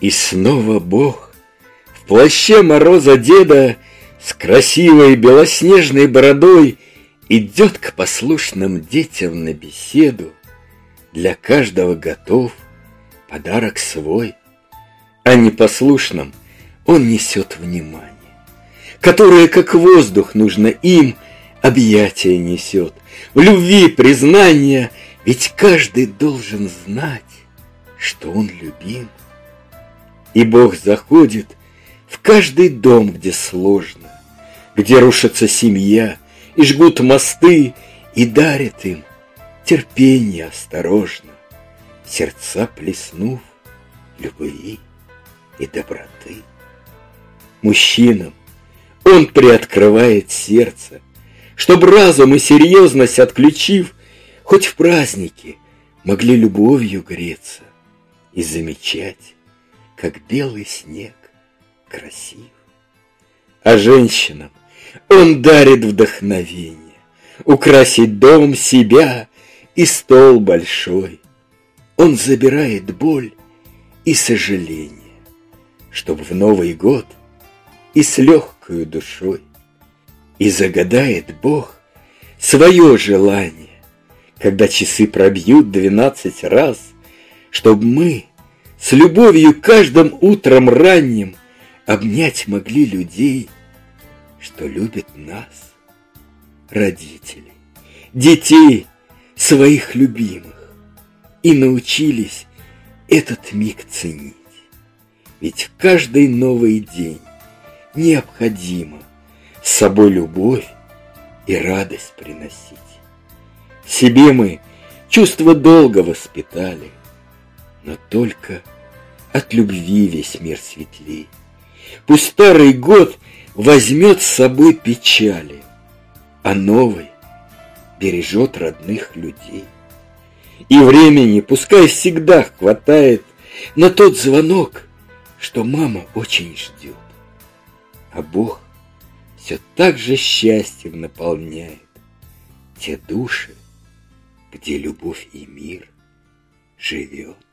И снова Бог в плаще мороза деда С красивой белоснежной бородой Идет к послушным детям на беседу. Для каждого готов подарок свой, А непослушным он несет внимание, Которое, как воздух, нужно им, Объятия несет, в любви признание, Ведь каждый должен знать, что он любим. И Бог заходит в каждый дом, где сложно, Где рушится семья и жгут мосты, И дарит им терпение осторожно, Сердца плеснув любви и доброты. Мужчинам он приоткрывает сердце, Чтоб разум и серьезность отключив, Хоть в празднике могли любовью греться И замечать, как белый снег красив. А женщинам он дарит вдохновение, Украсить дом себя и стол большой. Он забирает боль и сожаление, Чтоб в Новый год и с легкою душой. И загадает Бог свое желание, Когда часы пробьют двенадцать раз, Чтоб мы с любовью каждым утром ранним Обнять могли людей, что любят нас, родителей, детей своих любимых, И научились этот миг ценить. Ведь в каждый новый день необходимо с собой любовь и радость приносить. Себе мы чувство долго воспитали, но только от любви весь мир светлей. Пусть старый год возьмет с собой печали, а новый бережет родных людей. И времени пускай всегда хватает на тот звонок, что мама очень ждет. А Бог все так же счастьем наполняет те души, где любовь и мир живет.